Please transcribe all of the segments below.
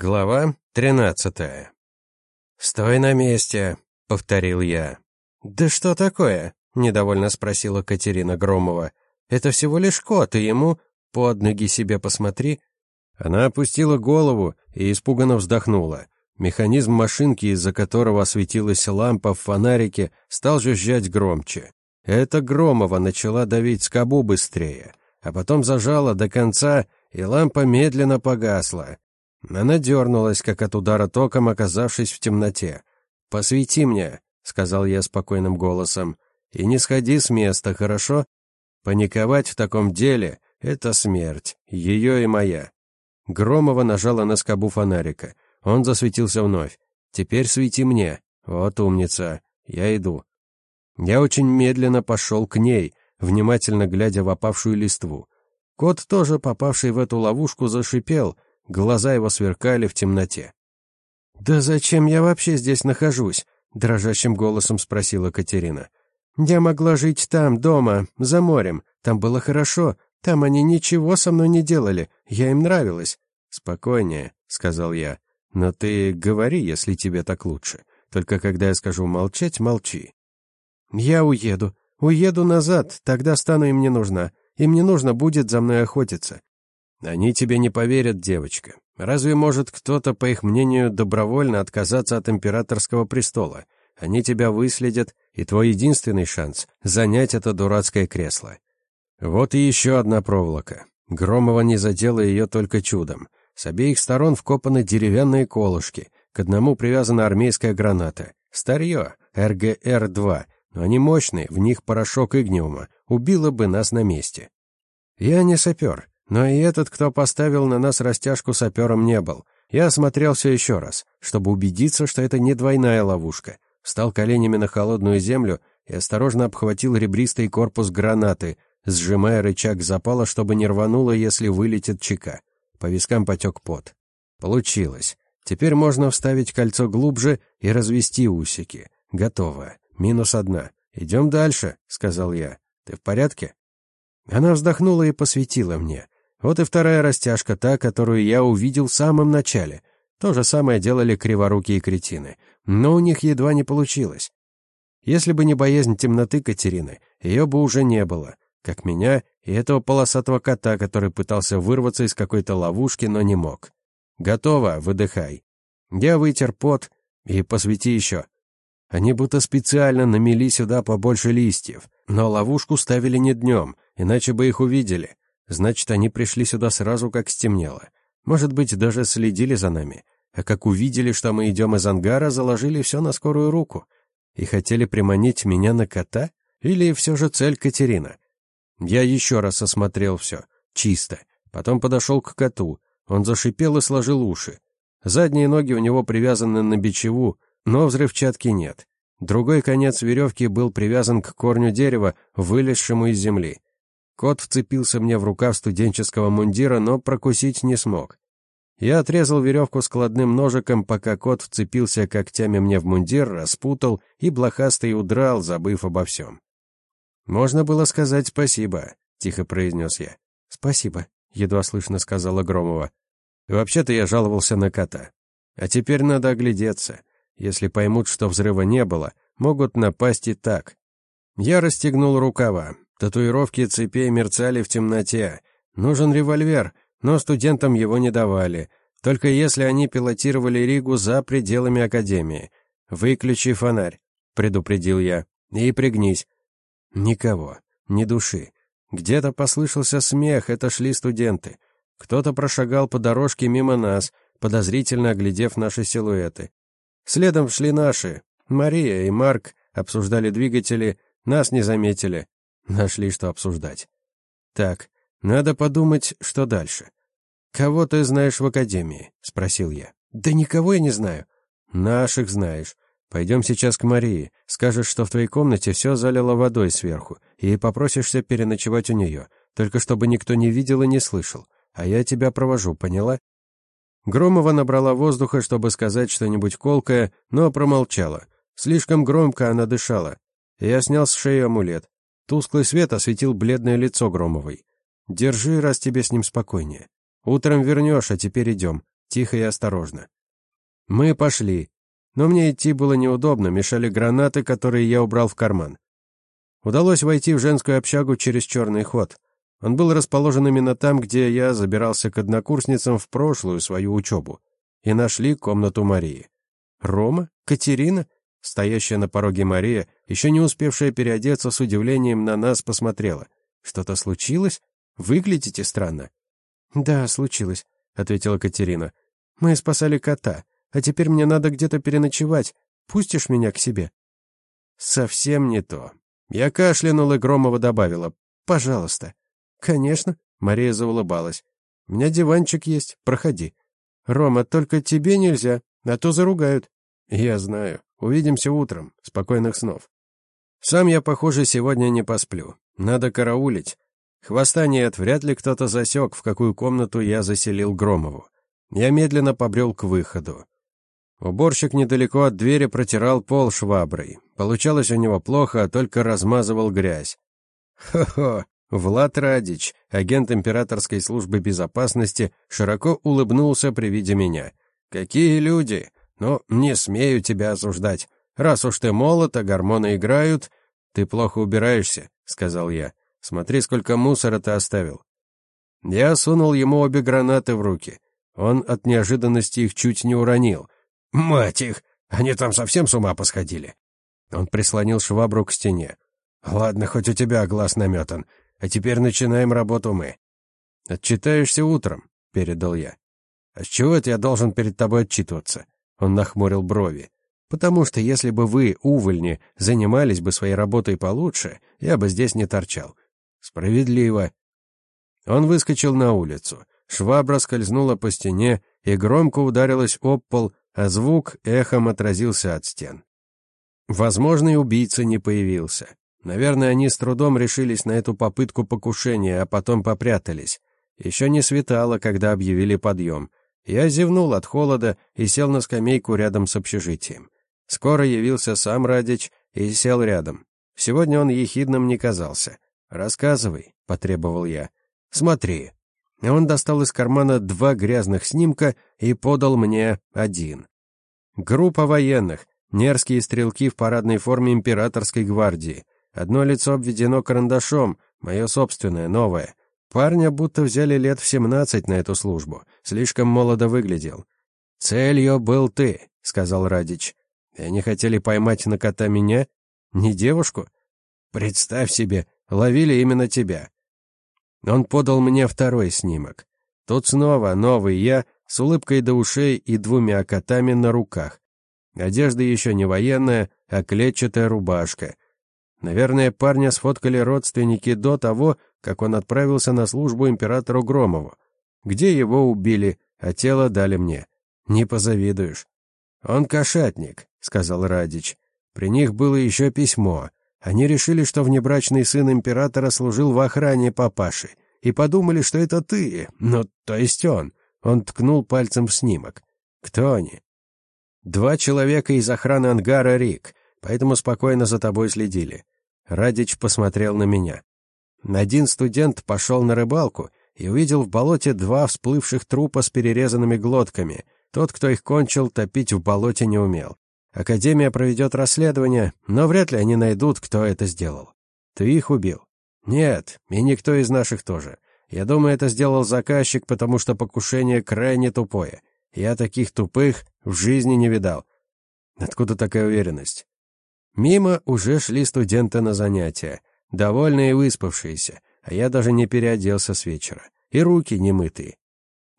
Глава тринадцатая. «Стой на месте», — повторил я. «Да что такое?» — недовольно спросила Катерина Громова. «Это всего лишь кот, и ему под ноги себе посмотри». Она опустила голову и испуганно вздохнула. Механизм машинки, из-за которого осветилась лампа в фонарике, стал жужжать громче. Это Громова начала давить скобу быстрее, а потом зажала до конца, и лампа медленно погасла. Она дернулась, как от удара током, оказавшись в темноте. «Посвети мне», — сказал я спокойным голосом, — «и не сходи с места, хорошо? Паниковать в таком деле — это смерть, ее и моя». Громова нажала на скобу фонарика. Он засветился вновь. «Теперь свети мне. Вот умница. Я иду». Я очень медленно пошел к ней, внимательно глядя в опавшую листву. Кот, тоже попавший в эту ловушку, зашипел — Глаза его сверкали в темноте. «Да зачем я вообще здесь нахожусь?» — дрожащим голосом спросила Катерина. «Я могла жить там, дома, за морем. Там было хорошо. Там они ничего со мной не делали. Я им нравилась». «Спокойнее», — сказал я. «Но ты говори, если тебе так лучше. Только когда я скажу молчать, молчи». «Я уеду. Уеду назад, тогда стану им не нужна. Им не нужно будет за мной охотиться. Они тебе не поверят, девочка. Разве может кто-то, по их мнению, добровольно отказаться от императорского престола? Они тебя выследят, и твой единственный шанс — занять это дурацкое кресло. Вот и еще одна проволока. Громова не задела ее только чудом. С обеих сторон вкопаны деревянные колышки. К одному привязана армейская граната. Старье, РГР-2, но они мощные, в них порошок игниума. Убило бы нас на месте. Я не сапер, но и этот, кто поставил на нас растяжку, сапером не был. Я осмотрелся еще раз, чтобы убедиться, что это не двойная ловушка. Встал коленями на холодную землю и осторожно обхватил ребристый корпус гранаты, сжимая рычаг запала, чтобы не рвануло, если вылетит чека. По вискам потек пот. Получилось. Теперь можно вставить кольцо глубже и развести усики. Готово. Минус одна. «Идем дальше», — сказал я. «Ты в порядке?» Она вздохнула и посветила мне. Вот и вторая растяжка, та, которую я увидел в самом начале. То же самое делали криворукие кретины, но у них едва не получилось. Если бы не боязнь темноты Катерины, ее бы уже не было, как меня и этого полосатого кота, который пытался вырваться из какой-то ловушки, но не мог. «Готово, выдыхай». Я вытер пот и посвети еще. Они будто специально намели сюда побольше листьев, но ловушку ставили не днем, иначе бы их увидели. Значит, они пришли сюда сразу, как стемнело. Может быть, даже следили за нами. А как увидели, что мы идем из ангара, заложили все на скорую руку. И хотели приманить меня на кота? Или все же цель Катерина? Я еще раз осмотрел все. Чисто. Потом подошел к коту. Он зашипел и сложил уши. Задние ноги у него привязаны на бичеву, но взрывчатки нет. Другой конец веревки был привязан к корню дерева, вылезшему из земли. Кот вцепился мне в рукав студенческого мундира, но прокусить не смог. Я отрезал веревку складным ножиком, пока кот вцепился когтями мне в мундир, распутал и блохастый удрал, забыв обо всем. «Можно было сказать спасибо», — тихо произнес я. «Спасибо», — едва слышно сказала Громова. «Вообще-то я жаловался на кота. А теперь надо оглядеться. Если поймут, что взрыва не было, могут напасть и так». Я расстегнул рукава. Татуировки цепей мерцали в темноте. Нужен револьвер, но студентам его не давали, только если они пилотировали Ригу за пределами академии. «Выключи фонарь», — предупредил я, — «и пригнись». Никого, ни души. Где-то послышался смех, это шли студенты. Кто-то прошагал по дорожке мимо нас, подозрительно оглядев наши силуэты. Следом шли наши. Мария и Марк обсуждали двигатели, нас не заметили. Нашли, что обсуждать. Так, надо подумать, что дальше. «Кого ты знаешь в академии?» — спросил я. «Да никого я не знаю». «Наших знаешь. Пойдем сейчас к Марии. Скажешь, что в твоей комнате все залило водой сверху, и попросишься переночевать у нее, только чтобы никто не видел и не слышал. А я тебя провожу, поняла?» Громова набрала воздуха, чтобы сказать что-нибудь колкое, но промолчала. Слишком громко она дышала. Я снял с шеи амулет. Тусклый свет осветил бледное лицо Громовой. «Держи, раз тебе с ним спокойнее. Утром вернешь, а теперь идем», тихо и осторожно. Мы пошли, но мне идти было неудобно, мешали гранаты, которые я убрал в карман. Удалось войти в женскую общагу через черный ход. Он был расположен именно там, где я забирался к однокурсницам в прошлую свою учебу. И нашли комнату Марии. Рома? Катерина? Стоящая на пороге Мария, еще не успевшая переодеться, с удивлением на нас посмотрела. «Что-то случилось? Выглядите странно». «Да, случилось», — ответила Катерина. «Мы спасали кота, а теперь мне надо где-то переночевать. Пустишь меня к себе?» «Совсем не то». Я кашлянул, и Громова добавила. «Пожалуйста». «Конечно», — Мария заулыбалась. «У меня диванчик есть, проходи». «Рома, только тебе нельзя, а то заругают». «Я знаю. Увидимся утром. Спокойных снов». «Сам я, похоже, сегодня не посплю. Надо караулить. Хвоста нет, вряд ли кто-то засек, в какую комнату я заселил Громову. Я медленно побрел к выходу. Уборщик недалеко от двери протирал пол шваброй. Получалось у него плохо, а только размазывал грязь. Хо-хо, Влад Радич, агент императорской службы безопасности, широко улыбнулся при виде меня. «Какие люди! Но не смею тебя осуждать. Раз уж ты молод, а гормоны играют, ты плохо убираешься», — сказал я. «Смотри, сколько мусора ты оставил». Я сунул ему обе гранаты в руки. Он от неожиданности их чуть не уронил. «Мать их! Они там совсем с ума посходили!» Он прислонил швабру к стене. «Ладно, хоть у тебя глаз наметан. А теперь начинаем работу мы. Отчитаешься утром, передал я. А с чего это я должен перед тобой отчитываться? Он нахмурил брови. Потому что если бы вы, увольни, занимались бы своей работой получше, я бы здесь не торчал. Справедливо. Он выскочил на улицу. Швабра скользнула по стене и громко ударилась об пол, а звук эхом отразился от стен. Возможный убийца не появился. Наверное, они с трудом решились на эту попытку покушения, а потом попрятались. Еще не светало, когда объявили подъем. Я зевнул от холода и сел на скамейку рядом с общежитием. Скоро явился сам Радич и сел рядом. Сегодня он ехидным не казался. «Рассказывай», — потребовал я. «Смотри». Он достал из кармана два грязных снимка и подал мне один. Группа военных, нерские стрелки в парадной форме императорской гвардии. Одно лицо обведено карандашом, мое собственное, новое. Парня будто взяли лет в семнадцать на эту службу. Слишком молодо выглядел. «Целью был ты», — сказал Радич. «И они хотели поймать на кота меня? Не девушку? Представь себе, ловили именно тебя». Он подал мне второй снимок. Тут снова новый я с улыбкой до ушей и двумя котами на руках. Одежда еще не военная, а клетчатая рубашка — Наверное, парня сфоткали родственники до того, как он отправился на службу императору Громову. Где его убили, а тело дали мне. Не позавидуешь. Он кошатник, сказал Радич. При них было еще письмо. Они решили, что внебрачный сын императора служил в охране папаши, и подумали, что это ты, ну, то есть он. Он ткнул пальцем в снимок. Кто они? Два человека из охраны ангара Рик поэтому спокойно за тобой следили. Радич посмотрел на меня. Один студент пошел на рыбалку и увидел в болоте два всплывших трупа с перерезанными глотками. Тот, кто их кончил, топить в болоте не умел. Академия проведет расследование, но вряд ли они найдут, кто это сделал. Ты их убил? Нет, и никто из наших тоже. Я думаю, это сделал заказчик, потому что покушение крайне тупое. Я таких тупых в жизни не видал. Откуда такая уверенность? Мимо уже шли студенты на занятия, довольные и выспавшиеся, а я даже не переоделся с вечера. И руки не мытые.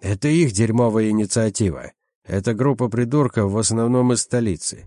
Это их дерьмовая инициатива. Это группа придурков в основном из столицы.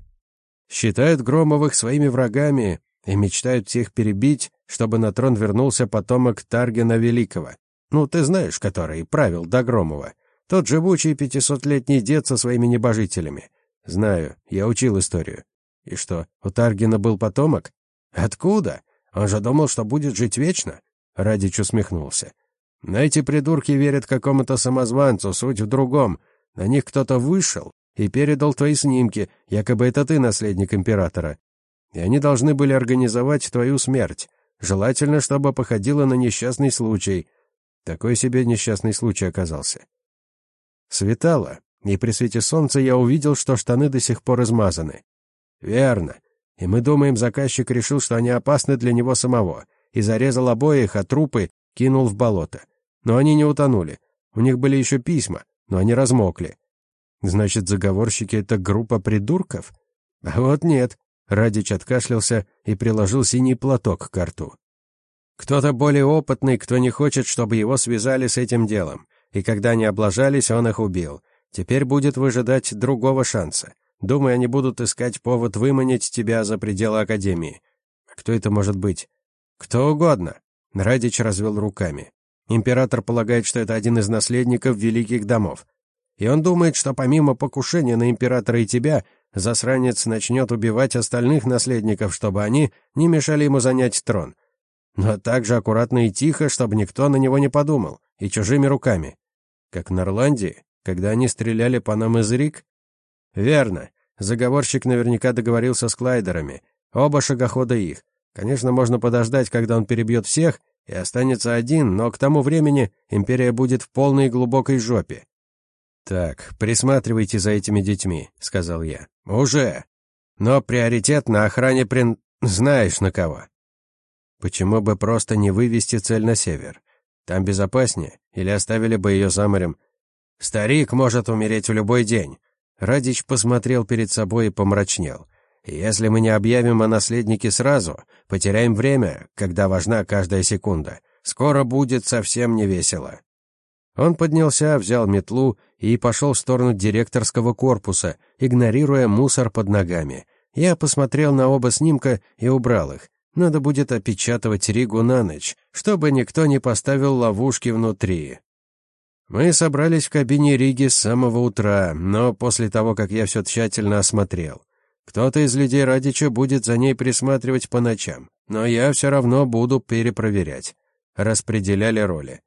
Считают Громовых своими врагами и мечтают всех перебить, чтобы на трон вернулся потомок Таргена Великого. Ну, ты знаешь, который правил до Громова. Тот живучий пятисотлетний дед со своими небожителями. Знаю, я учил историю. И что, у Таргина был потомок? Откуда? Он же думал, что будет жить вечно. Радич усмехнулся. На эти придурки верят какому-то самозванцу, суть в другом. На них кто-то вышел и передал твои снимки, якобы это ты наследник императора. И они должны были организовать твою смерть. Желательно, чтобы походило на несчастный случай. Такой себе несчастный случай оказался. Светало. и при свете солнца я увидел, что штаны до сих пор измазаны. Верно. И мы думаем, заказчик решил, что они опасны для него самого, и зарезал обоих, а трупы кинул в болото. Но они не утонули. У них были еще письма, но они размокли. Значит, заговорщики — это группа придурков? А вот нет. Радич откашлялся и приложил синий платок к рту. Кто-то более опытный, кто не хочет, чтобы его связали с этим делом. И когда они облажались, он их убил. Теперь будет выжидать другого шанса. Думаю, они будут искать повод выманить тебя за пределы Академии. Кто это может быть? Кто угодно. Радич развел руками. Император полагает, что это один из наследников великих домов. И он думает, что помимо покушения на императора и тебя, засранец начнет убивать остальных наследников, чтобы они не мешали ему занять трон. Но также аккуратно и тихо, чтобы никто на него не подумал, и чужими руками. Как в Норландии, когда они стреляли по нам из Рик? Верно. Заговорщик наверняка договорился с Клайдерами. Оба шагохода их. Конечно, можно подождать, когда он перебьет всех, и останется один, но к тому времени империя будет в полной глубокой жопе. «Так, присматривайте за этими детьми», — сказал я. «Уже. Но приоритет на охране прин... знаешь на кого». Почему бы просто не вывести цель на север? Там безопаснее? Или оставили бы ее за морем? Старик может умереть в любой день. Радич посмотрел перед собой и помрачнел. Если мы не объявим о наследнике сразу, потеряем время, когда важна каждая секунда. Скоро будет совсем не весело. Он поднялся, взял метлу и пошел в сторону директорского корпуса, игнорируя мусор под ногами. Я посмотрел на оба снимка и убрал их. Надо будет опечатывать Ригу на ночь, чтобы никто не поставил ловушки внутри. Мы собрались в кабине Риги с самого утра, но после того, как я все тщательно осмотрел. Кто-то из людей Радича будет за ней присматривать по ночам, но я все равно буду перепроверять. Распределяли роли.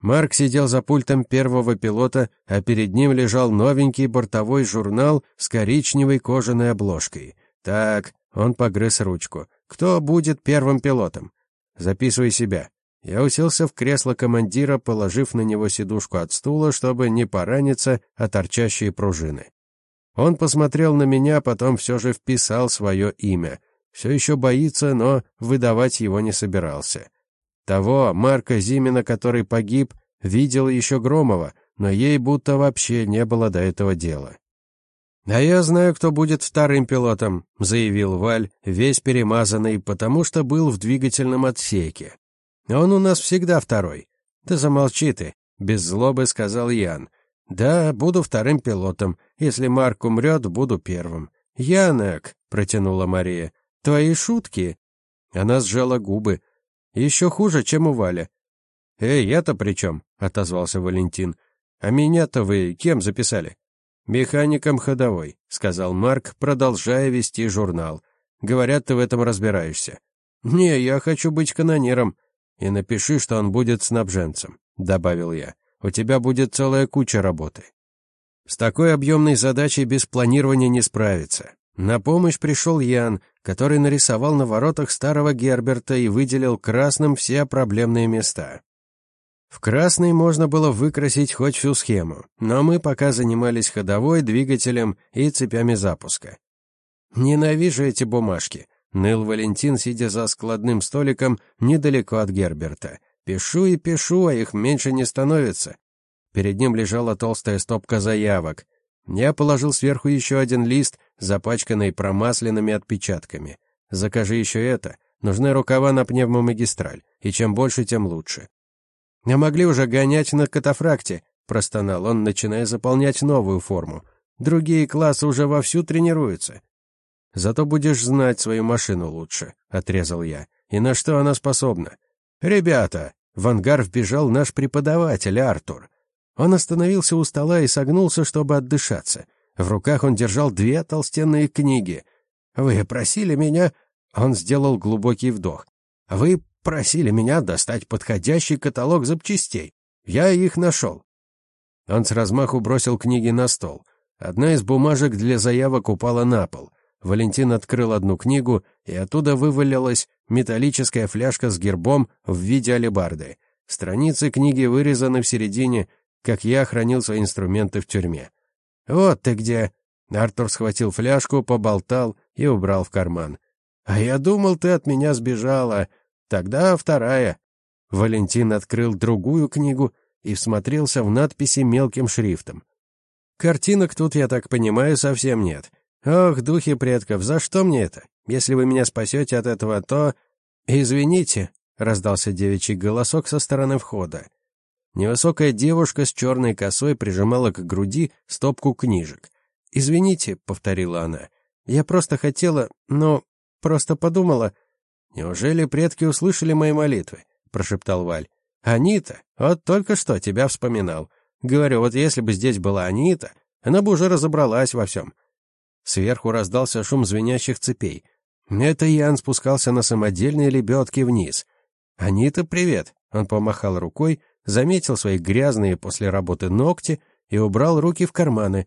Марк сидел за пультом первого пилота, а перед ним лежал новенький бортовой журнал с коричневой кожаной обложкой. Так, он погрыз ручку. Кто будет первым пилотом? Записывай себя. Я уселся в кресло командира, положив на него сидушку от стула, чтобы не пораниться о торчащие пружины. Он посмотрел на меня, потом все же вписал свое имя. Все еще боится, но выдавать его не собирался. Того, Марка Зимина, который погиб, видел еще Громова, но ей будто вообще не было до этого дела. «А я знаю, кто будет вторым пилотом», — заявил Валь, весь перемазанный, потому что был в двигательном отсеке. «Он у нас всегда второй». «Да замолчи ты», — без злобы сказал Ян. «Да, буду вторым пилотом. Если Марк умрет, буду первым». «Янек», — протянула Мария, — «твои шутки?» Она сжала губы. «Еще хуже, чем у Валя». «Эй, я-то при чем?» — отозвался Валентин. «А меня-то вы кем записали?» «Механиком ходовой», — сказал Марк, продолжая вести журнал. «Говорят, ты в этом разбираешься». «Не, я хочу быть канонером». «И напиши, что он будет снабженцем», — добавил я у тебя будет целая куча работы. С такой объемной задачей без планирования не справиться. На помощь пришел Ян, который нарисовал на воротах старого Герберта и выделил красным все проблемные места. В красный можно было выкрасить хоть всю схему, но мы пока занимались ходовой, двигателем и цепями запуска. «Ненавижу эти бумажки», — ныл Валентин, сидя за складным столиком недалеко от Герберта. Пишу и пишу, а их меньше не становится. Перед ним лежала толстая стопка заявок. Я положил сверху еще один лист, запачканный промасленными отпечатками. Закажи еще это. Нужны рукава на пневмомагистраль, и чем больше, тем лучше. А могли уже гонять на катафракте, простонал он, начиная заполнять новую форму. Другие классы уже вовсю тренируются. Зато будешь знать свою машину лучше, отрезал я. И на что она способна? «Ребята!» — в ангар вбежал наш преподаватель Артур. Он остановился у стола и согнулся, чтобы отдышаться. В руках он держал две толстенные книги. «Вы просили меня...» Он сделал глубокий вдох. «Вы просили меня достать подходящий каталог запчастей. Я их нашел». Он с размаху бросил книги на стол. Одна из бумажек для заявок упала на пол. Валентин открыл одну книгу, и оттуда вывалилась металлическая фляжка с гербом в виде алебарды. Страницы книги вырезаны в середине, как я хранил свои инструменты в тюрьме. Вот ты где!» Артур схватил фляжку, поболтал и убрал в карман. «А я думал, ты от меня сбежала. Тогда вторая». Валентин открыл другую книгу и всмотрелся в надписи мелким шрифтом. «Картинок тут, я так понимаю, совсем нет. Ох, духи предков, за что мне это? Если вы меня спасете от этого, то...» «Извините», — раздался девичий голосок со стороны входа. Невысокая девушка с черной косой прижимала к груди стопку книжек. «Извините», — повторила она, — «я просто хотела, но просто подумала...» «Неужели предки услышали мои молитвы?» — прошептал Валь. «Анита, вот только что тебя вспоминал. Говорю, вот если бы здесь была Анита, она бы уже разобралась во всем». Сверху раздался шум звенящих цепей. Это Ян спускался на самодельные лебедки вниз. «Анита, привет!» — он помахал рукой, заметил свои грязные после работы ногти и убрал руки в карманы.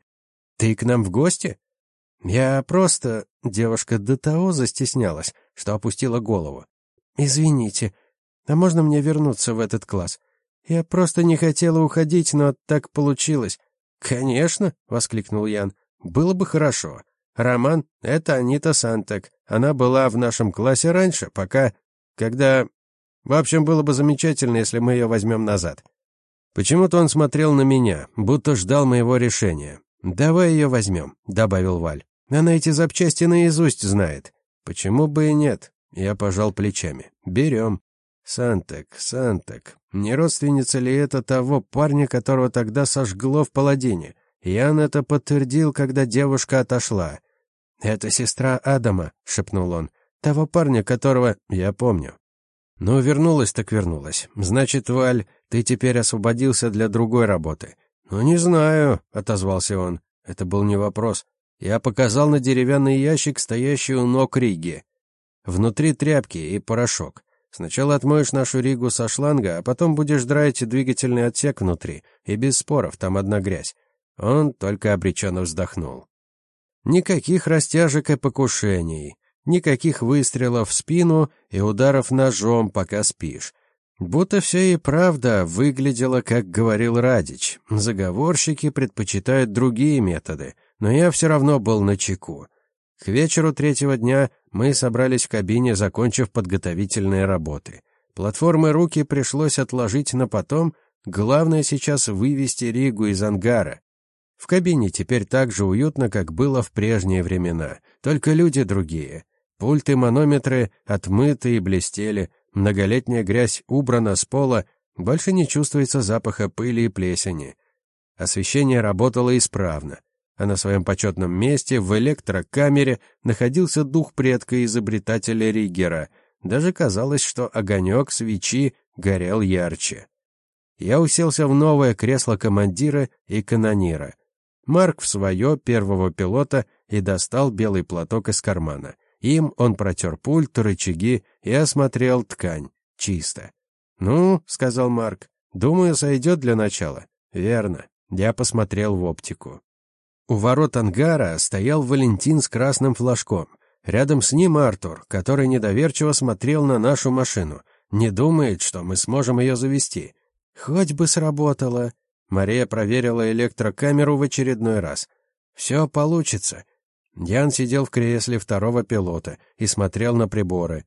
«Ты к нам в гости?» «Я просто...» — девушка до того застеснялась, что опустила голову. «Извините, а можно мне вернуться в этот класс? Я просто не хотела уходить, но так получилось». «Конечно!» — воскликнул Ян. «Было бы хорошо. Роман — это Анита Сантек. Она была в нашем классе раньше, пока... Когда... В общем, было бы замечательно, если мы ее возьмем назад». Почему-то он смотрел на меня, будто ждал моего решения. «Давай ее возьмем», — добавил Валь. «Она эти запчасти наизусть знает». «Почему бы и нет?» Я пожал плечами. «Берем». «Сантек, Сантек. Не родственница ли это того парня, которого тогда сожгло в паладине? Ян это подтвердил, когда девушка отошла. «Это сестра Адама», — шепнул он. «Того парня, которого я помню». «Ну, вернулась так вернулась. Значит, Валь, ты теперь освободился для другой работы. «Ну, не знаю», — отозвался он. Это был не вопрос. Я показал на деревянный ящик, стоящий у ног Риги. Внутри тряпки и порошок. Сначала отмоешь нашу Ригу со шланга, а потом будешь драить двигательный отсек внутри. И без споров, там одна грязь. Он только обреченно вздохнул. Никаких растяжек и покушений. Никаких выстрелов в спину и ударов ножом, пока спишь. Будто все и правда выглядело, как говорил Радич. Заговорщики предпочитают другие методы, но я все равно был на чеку. К вечеру третьего дня мы собрались в кабине, закончив подготовительные работы. Платформы руки пришлось отложить на потом, главное сейчас вывести Ригу из ангара. В кабине теперь так же уютно, как было в прежние времена, только люди другие. Пульты, манометры отмыты и блестели, Многолетняя грязь убрана с пола, больше не чувствуется запаха пыли и плесени. Освещение работало исправно, а на своем почетном месте в электрокамере находился дух предка-изобретателя Ригера. Даже казалось, что огонек свечи горел ярче. Я уселся в новое кресло командира и канонира. Марк в свое первого пилота и достал белый платок из кармана — им он протер пульт, рычаги и осмотрел ткань. Чисто. «Ну», — сказал Марк, — «думаю, сойдет для начала». «Верно». Я посмотрел в оптику. У ворот ангара стоял Валентин с красным флажком. Рядом с ним Артур, который недоверчиво смотрел на нашу машину. Не думает, что мы сможем ее завести. Хоть бы сработало. Мария проверила электрокамеру в очередной раз. Все получится. Ян сидел в кресле второго пилота и смотрел на приборы.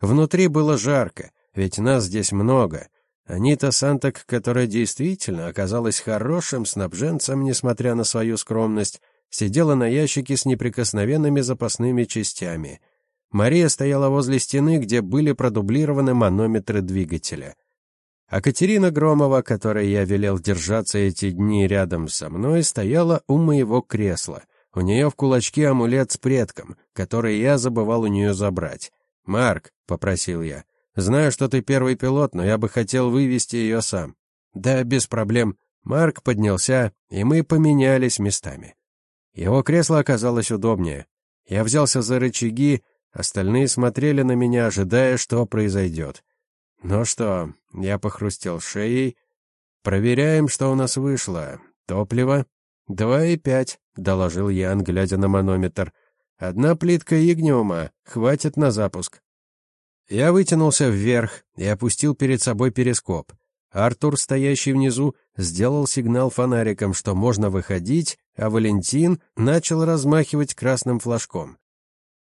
Внутри было жарко, ведь нас здесь много. Анита Сантак, которая действительно оказалась хорошим снабженцем, несмотря на свою скромность, сидела на ящике с неприкосновенными запасными частями. Мария стояла возле стены, где были продублированы манометры двигателя. А Катерина Громова, которой я велел держаться эти дни рядом со мной, стояла у моего кресла — у нее в кулачке амулет с предком, который я забывал у нее забрать. «Марк», — попросил я, — «знаю, что ты первый пилот, но я бы хотел вывести ее сам». «Да, без проблем». Марк поднялся, и мы поменялись местами. Его кресло оказалось удобнее. Я взялся за рычаги, остальные смотрели на меня, ожидая, что произойдет. «Ну что?» — я похрустел шеей. «Проверяем, что у нас вышло. Топливо?» «Два и пять», — доложил Ян, глядя на манометр. «Одна плитка игниума. Хватит на запуск». Я вытянулся вверх и опустил перед собой перископ. Артур, стоящий внизу, сделал сигнал фонариком, что можно выходить, а Валентин начал размахивать красным флажком.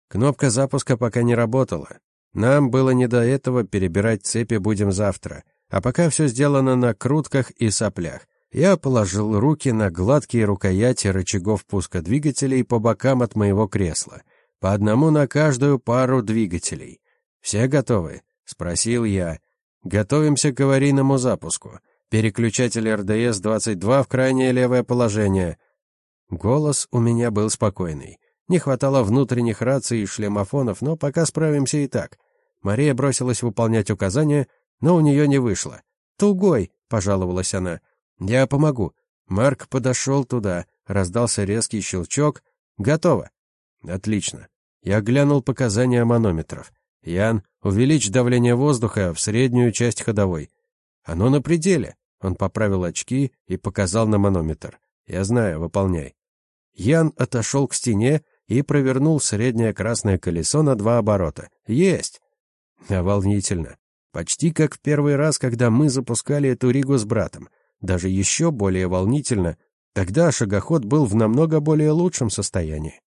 Кнопка запуска пока не работала. Нам было не до этого, перебирать цепи будем завтра. А пока все сделано на крутках и соплях. Я положил руки на гладкие рукояти рычагов пуска двигателей по бокам от моего кресла. По одному на каждую пару двигателей. «Все готовы?» — спросил я. «Готовимся к аварийному запуску. Переключатель РДС-22 в крайнее левое положение». Голос у меня был спокойный. Не хватало внутренних раций и шлемофонов, но пока справимся и так. Мария бросилась выполнять указания, но у нее не вышло. «Тугой!» — пожаловалась она. «Я помогу». Марк подошел туда, раздался резкий щелчок. «Готово». «Отлично». Я глянул показания манометров. «Ян, увеличь давление воздуха в среднюю часть ходовой». «Оно на пределе». Он поправил очки и показал на манометр. «Я знаю, выполняй». Ян отошел к стене и провернул среднее красное колесо на два оборота. «Есть!» Волнительно. Почти как в первый раз, когда мы запускали эту Ригу с братом. Даже еще более волнительно. Тогда шагоход был в намного более лучшем состоянии.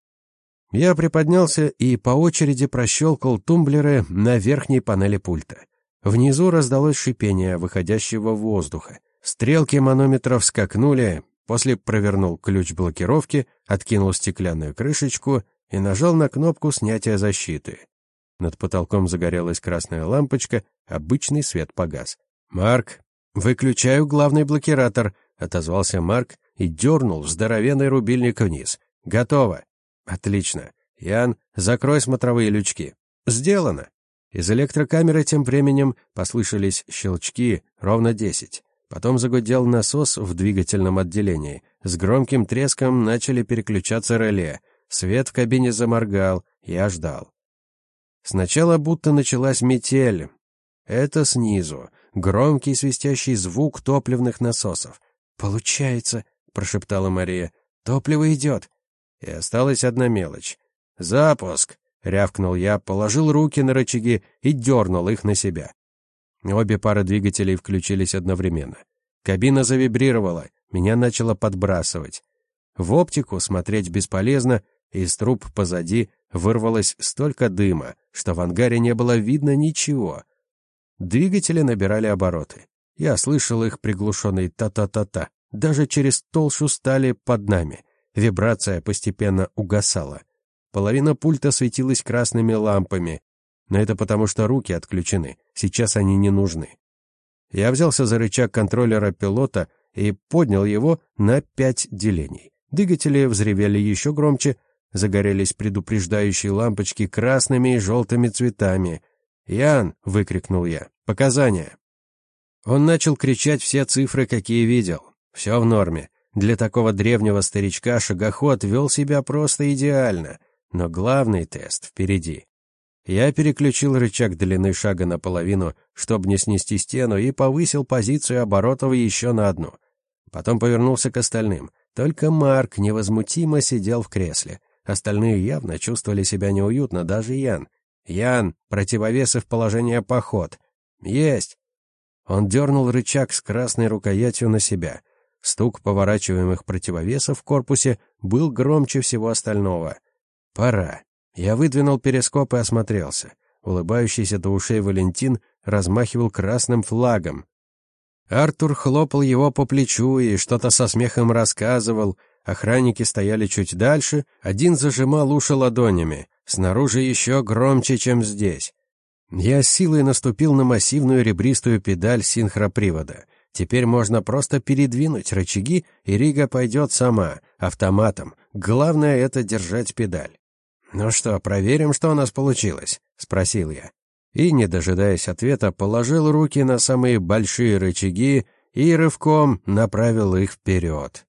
Я приподнялся и по очереди прощелкал тумблеры на верхней панели пульта. Внизу раздалось шипение выходящего воздуха. Стрелки манометров скакнули, после провернул ключ блокировки, откинул стеклянную крышечку и нажал на кнопку снятия защиты. Над потолком загорелась красная лампочка, обычный свет погас. «Марк, выключаю главный блокиратор», — отозвался Марк и дернул здоровенный рубильник вниз. «Готово». Отлично. Ян, закрой смотровые лючки. Сделано. Из электрокамеры тем временем послышались щелчки, ровно десять. Потом загудел насос в двигательном отделении. С громким треском начали переключаться реле. Свет в кабине заморгал, я ждал. Сначала будто началась метель. Это снизу. Громкий свистящий звук топливных насосов. «Получается», — прошептала Мария. «Топливо идет. И осталась одна мелочь. «Запуск!» — рявкнул я, положил руки на рычаги и дернул их на себя. Обе пары двигателей включились одновременно. Кабина завибрировала, меня начало подбрасывать. В оптику смотреть бесполезно, из труб позади вырвалось столько дыма, что в ангаре не было видно ничего. Двигатели набирали обороты. Я слышал их приглушенный та-та-та-та, даже через толщу стали под нами — Вибрация постепенно угасала. Половина пульта светилась красными лампами, но это потому, что руки отключены, сейчас они не нужны. Я взялся за рычаг контроллера пилота и поднял его на пять делений. Двигатели взревели еще громче, загорелись предупреждающие лампочки красными и желтыми цветами. «Ян!» — выкрикнул я. «Показания!» Он начал кричать все цифры, какие видел. Все в норме. Для такого древнего старичка шагоход вел себя просто идеально, но главный тест впереди. Я переключил рычаг длины шага наполовину, чтобы не снести стену, и повысил позицию оборотов еще на одну. Потом повернулся к остальным. Только Марк невозмутимо сидел в кресле. Остальные явно чувствовали себя неуютно, даже Ян. «Ян, противовесы в положение поход». «Есть!» Он дернул рычаг с красной рукоятью на себя — Стук поворачиваемых противовесов в корпусе был громче всего остального. «Пора». Я выдвинул перископ и осмотрелся. Улыбающийся до ушей Валентин размахивал красным флагом. Артур хлопал его по плечу и что-то со смехом рассказывал. Охранники стояли чуть дальше, один зажимал уши ладонями. Снаружи еще громче, чем здесь. Я силой наступил на массивную ребристую педаль синхропривода. Теперь можно просто передвинуть рычаги, и Рига пойдет сама, автоматом. Главное — это держать педаль. «Ну что, проверим, что у нас получилось?» — спросил я. И, не дожидаясь ответа, положил руки на самые большие рычаги и рывком направил их вперед.